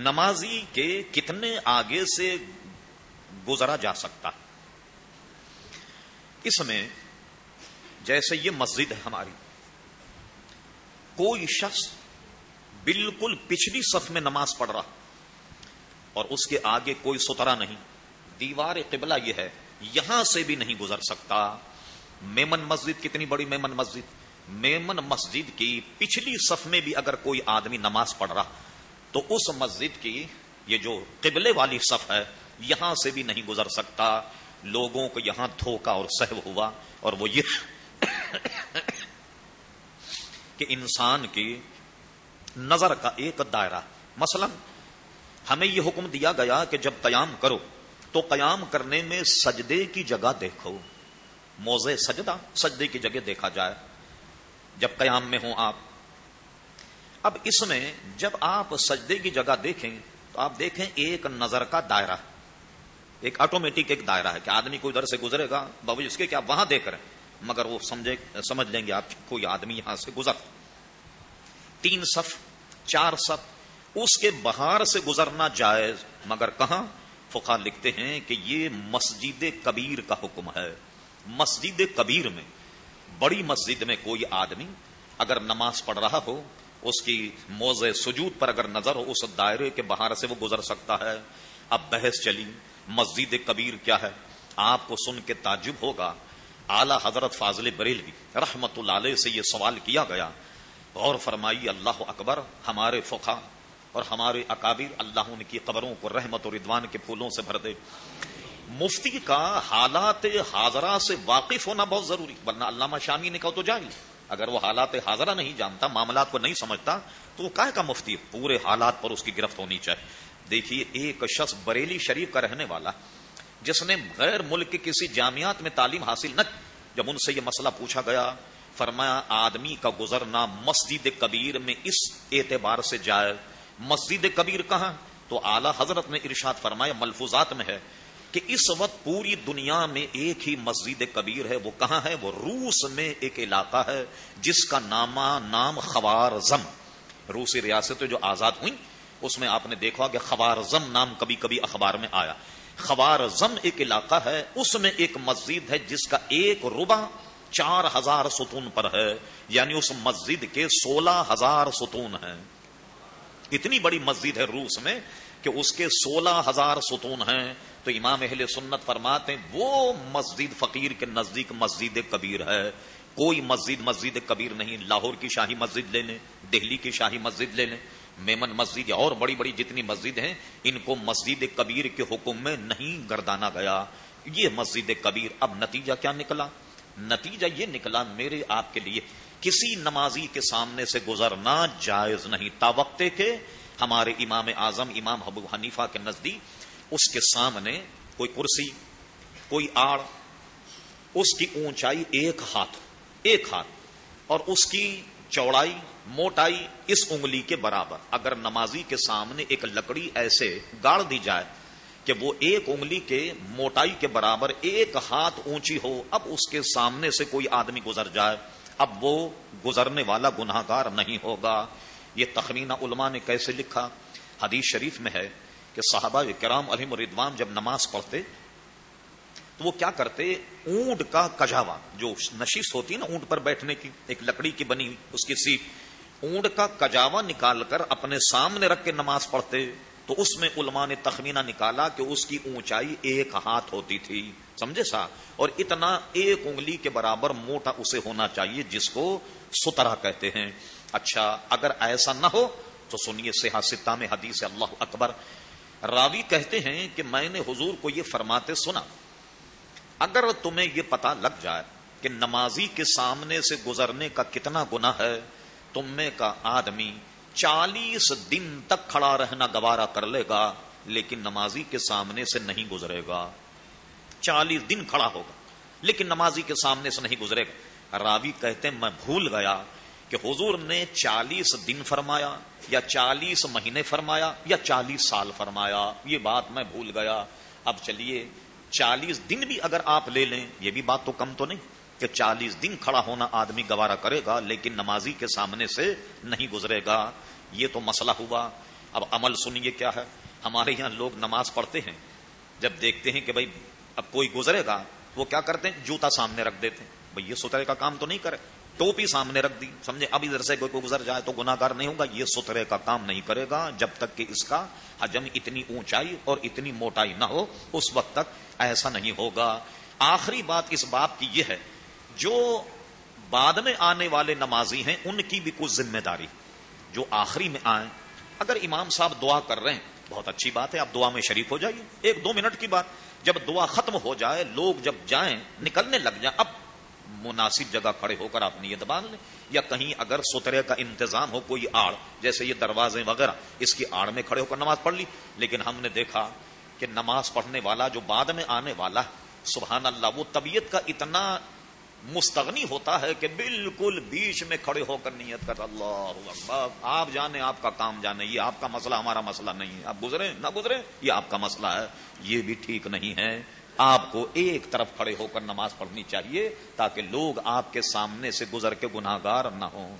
نمازی کے کتنے آگے سے گزرا جا سکتا۔ اس میں جیسے یہ مسجد ہے ہماری، کوئی شخص بالکل پچھلی صف میں نماز پڑھ رہا اور اس کے آگے کوئی سترا نہیں۔ دیوار قبلہ یہ ہے، یہاں سے بھی نہیں گزر سکتا۔ میمن مسجد کتنی بڑی میمن مسجد۔ میمن مسجد کی پچھلی صف میں بھی اگر کوئی آدمی نماز پڑھ رہا تو اس مسجد کی یہ جو قبلے والی صف ہے، یہاں سے بھی نہیں گزر سکتا۔ لوگوں کو یہاں دھوکا اور سہو ہوا اور وہ یہ کہ انسان کی نظر کا ایک دائرہ۔ مثلا ہمیں یہ حکم دیا گیا کہ جب قیام کرو تو قیام کرنے میں سجدے کی جگہ دیکھو۔ موزے سجدہ، سجدے کی جگہ دیکھا جائے۔ جب قیام میں ہوں آپ اب اس میں جب آپ سجدے کی جگہ دیکھیں تو آپ دیکھیں ایک نظر کا دائرہ، ایک آٹومیٹک ایک دائرہ ہے کہ آدمی کوئی ادھر سے گزرے گا بابو جی اس کے کیا وہاں دیکھ رہے ہیں؟ مگر وہ سمجھے، سمجھ لیں گے آپ کوئی آدمی یہاں سے گزر۔ تین صف، چار صف، اس کے بہار سے گزرنا جائز، مگر کہاں؟ فقہ لکھتے ہیں کہ یہ مسجد کبیر کا حکم ہے۔ مسجد کبیر میں، بڑی مسجد میں کوئی آدمی اگر نماز پڑھ رہا ہو اس کی موز سجود پر اگر نظر ہو، اس دائرے کے باہر سے وہ گزر سکتا ہے۔ اب بحث چلی، مسجد کبیر کیا ہے؟ آپ کو سن کے تعجب ہوگا۔ اعلی حضرت فاضل بریلوی رحمت اللہ علیہ سے یہ سوال کیا گیا۔ غور فرمائی، اللہ اکبر، ہمارے فقہ اور ہمارے اکابر، اللہ ان کی قبروں کو رحمت اور ادوان کے پھولوں سے بھر دے۔ مفتی کا حالات حاضرہ سے واقف ہونا بہت ضروری، ورنہ علامہ شامی نے کہا تو جائے اگر وہ حالات حاضرہ نہیں جانتا، معاملات کو نہیں سمجھتا، تو وہ کا کا مفتی پورے حالات پر اس کی گرفت ہونی چاہیے۔ دیکھیے، ایک شخص بریلی شریف کا رہنے والا، جس نے غیر ملک کے کسی جامعات میں تعلیم حاصل نہ جب ان سے یہ مسئلہ پوچھا گیا، فرمایا، آدمی کا گزرنا مسجد کبیر میں اس اعتبار سے جائے مسجد کبیر کہاں؟ تو اعلی حضرت نے ارشاد فرمایا، ملفوظات میں ہے۔ کہ اس وقت پوری دنیا میں ایک ہی مسجد کبیر ہے، وہ کہاں ہے؟ وہ روس میں ایک علاقہ ہے، جس کا نامہ نام خوار زم روسی ریاستیں جو آزاد ہوئی اس میں آپ نے دیکھا کہ خوار زم نام کبھی کبھی اخبار میں آیا۔ خوار زم ایک علاقہ ہے، اس میں ایک مسجد ہے، جس کا ایک ربا چار ہزار ستون پر ہے یعنی اس مسجد کے سولہ ہزار ستون ہیں۔ اتنی بڑی مسجد ہے روس میں کہ اس کے سولہ ہزار ستون ہیں، تو امام اہل سنت فرماتے ہیں، وہ مسجد فقیر کے نزدیک مسجد کبیر ہے۔ کوئی مسجد مسجد کبیر نہیں، لاہور کی شاہی مسجد لے لیں، دہلی کی شاہی مسجد لے لیں۔ میمن مسجد یا اور بڑی بڑی جتنی مسجد ہیں، ان کو مسجد کبیر کے حکم میں نہیں گردانا گیا۔ یہ مسجد کبیر، اب نتیجہ کیا نکلا؟ نتیجہ یہ نکلا میرے آپ کے لیے، کسی نمازی کے سامنے سے گزرنا جائز نہیں۔ تا وقت کے ہمارے امام اعظم، امام حبو حنیفہ کے نزدیک، اس کے سامنے کوئی کرسی، کوئی آڑ، اس کی اونچائی ایک ہاتھ ایک ہاتھ، اور اس کی چوڑائی، موٹائی اس انگلی کے برابر۔ اگر نمازی کے سامنے ایک لکڑی ایسے گاڑ دی جائے کہ وہ ایک انگلی کے موٹائی کے برابر ایک ہاتھ اونچی ہو، اب اس کے سامنے سے کوئی آدمی گزر جائے، اب وہ گزرنے والا گناہ گار نہیں ہوگا۔ یہ تخمینہ علماء نے کیسے لکھا؟ حدیث شریف میں ہے کہ صحابہ کرام علیہ ردوان جب نماز پڑھتے، تو وہ کیا کرتے؟ اونٹ کا کجاوا، جو نشیس ہوتی ہے نا اونٹ پر بیٹھنے کی، ایک لکڑی کی بنی اس کی سیٹ اونٹ کا کجاوا نکال کر اپنے سامنے رکھ کے نماز پڑھتے، تو اس میں علماء نے تخمینہ نکالا کہ اس کی اونچائی ایک ہاتھ ہوتی تھی۔ سمجھے سا؟ اور اتنا ایک انگلی کے برابر موٹا اسے ہونا چاہیے جس کو سترا کہتے ہیں۔ اچھا اگر ایسا نہ ہو تو سنیے سیاستہ میں حدیث اللہ اکبر۔ راوی کہتے ہیں کہ میں نے حضور کو یہ فرماتے سنا، اگر تمہیں یہ پتا لگ جائے کہ نمازی کے سامنے سے گزرنے کا کتنا گنا ہے، تم میں کا آدمی چالیس دن تک کھڑا رہنا گوارا کر لے گا، لیکن نمازی کے سامنے سے نہیں گزرے گا۔ چالیس دن کھڑا ہوگا، لیکن نمازی کے سامنے سے نہیں گزرے گا۔ راوی کہتے میں بھول گیا کہ حضور نے چالیس دن فرمایا یا چالیس مہینے فرمایا یا چالیس سال فرمایا؟ یہ بات میں بھول گیا۔ اب چلیے، چالیس دن بھی اگر آپ لے لیں، یہ بھی بات تو کم تو نہیں کہ چالیس دن کھڑا ہونا آدمی گوارا کرے گا، لیکن نمازی کے سامنے سے نہیں گزرے گا۔ یہ تو مسئلہ ہوا۔ اب عمل سنیے کیا ہے۔ ہمارے یہاں لوگ نماز پڑھتے ہیں۔ جب دیکھتے ہیں کہ بھائی اب کوئی گزرے گا، وہ کیا کرتے ہیں؟ جوتا سامنے رکھ دیتے ہیں۔ بھائی یہ سترے کا کام تو نہیں کرے۔ ٹوپی سامنے رکھ دی۔ سمجھے؟ اب ادھر سے کوئی گزر جائے تو گناگار نہیں ہوگا۔ یہ سترے کا کام نہیں کرے گا جب تک کہ اس کا حجم اتنی اونچائی اور اتنی موٹائی نہ ہو، اس وقت تک ایسا نہیں ہوگا۔ آخری بات اس بات کی یہ ہے، جو بعد میں آنے والے نمازی ہیں، ان کی بھی کچھ ذمہ داری۔ جو آخری میں آئیں، اگر امام صاحب دعا کر رہے ہیں، بہت اچھی بات ہے، آپ دعا میں شریک ہو جائیے۔ ایک دو منٹ کی بات۔ جب دعا ختم ہو جائے، لوگ جب جائیں، نکلنے لگ جائیں، اب مناسب جگہ کھڑے ہو کر آپ نیت باندھ لیں۔ یا کہیں اگر سترے کا انتظام ہو کوئی آڑ، جیسے یہ دروازے وغیرہ، اس کی آڑ میں کھڑے ہو کر نماز پڑھ لی۔ لیکن ہم نے دیکھا کہ نماز پڑھنے والا جو بعد میں آنے والا سبحان اللہ، وہ طبیعت کا اتنا مستغنی ہوتا ہے کہ بالکل بیچ میں کھڑے ہو کر نیت کر، اللہ آپ جانے، آپ کا کام جانے، یہ آپ کا مسئلہ، ہمارا مسئلہ نہیں ہے۔ آپ گزرے نہ گزرے یہ آپ کا مسئلہ ہے۔ یہ بھی ٹھیک نہیں ہے۔ آپ کو ایک طرف کھڑے ہو کر نماز پڑھنی چاہیے تاکہ لوگ آپ کے سامنے سے گزر کے گناگار نہ ہوں۔